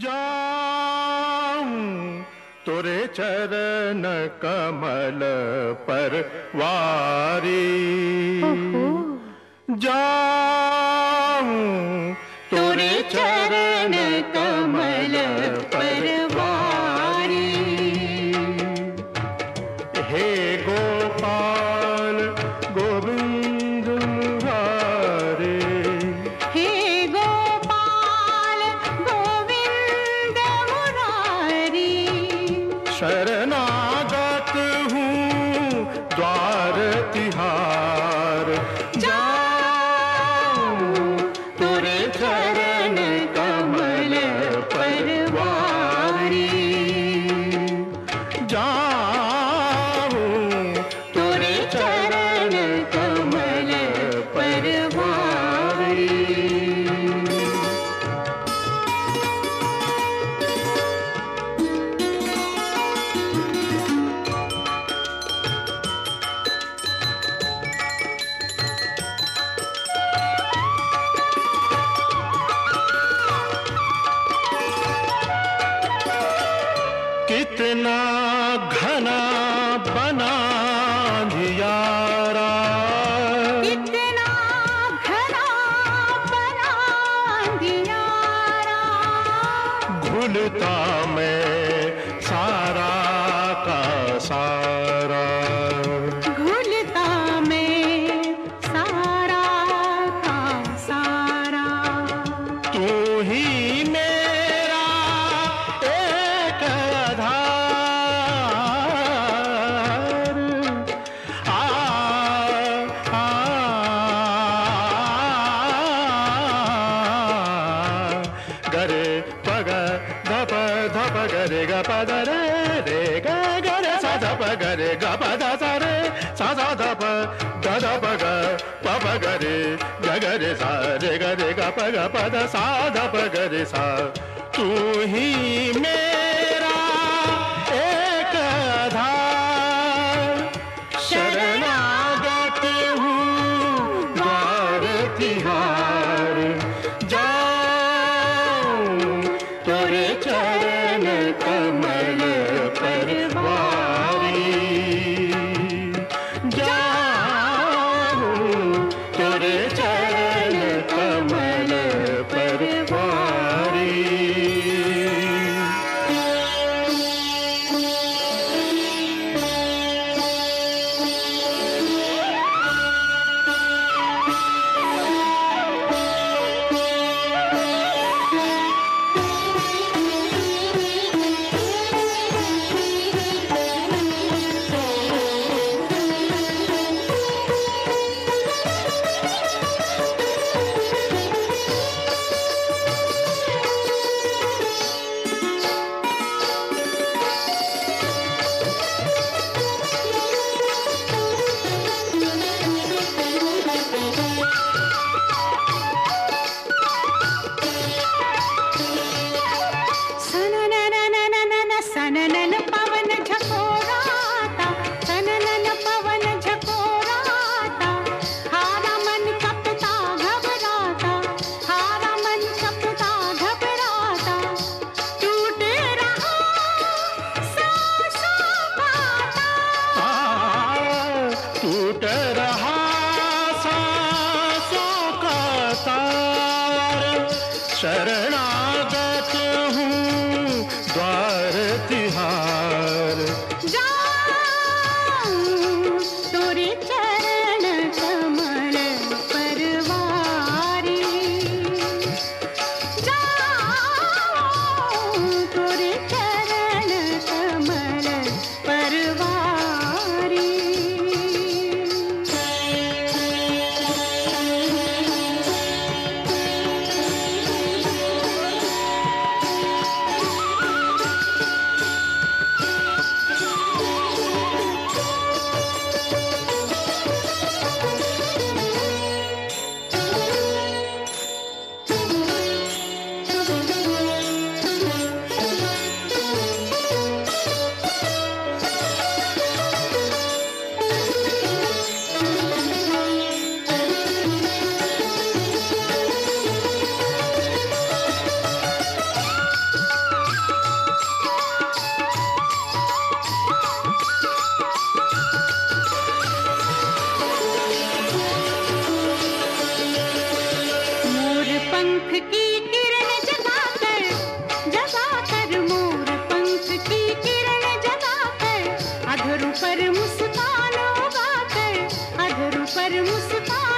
जाऊँ तोरे चरण कमल पर वारी। जाऊँ तोरे चरण कमल कितना घना बना दियारा। कितना घना बना दियारा। घुलता मैं सारा ग पद रे रे ग सा धप गरे ग सा रे, सा सा ग प प ग रे ग रे ग प ग सा धप गरे सा, तू ही ಕೂಟರ पर मुस्कान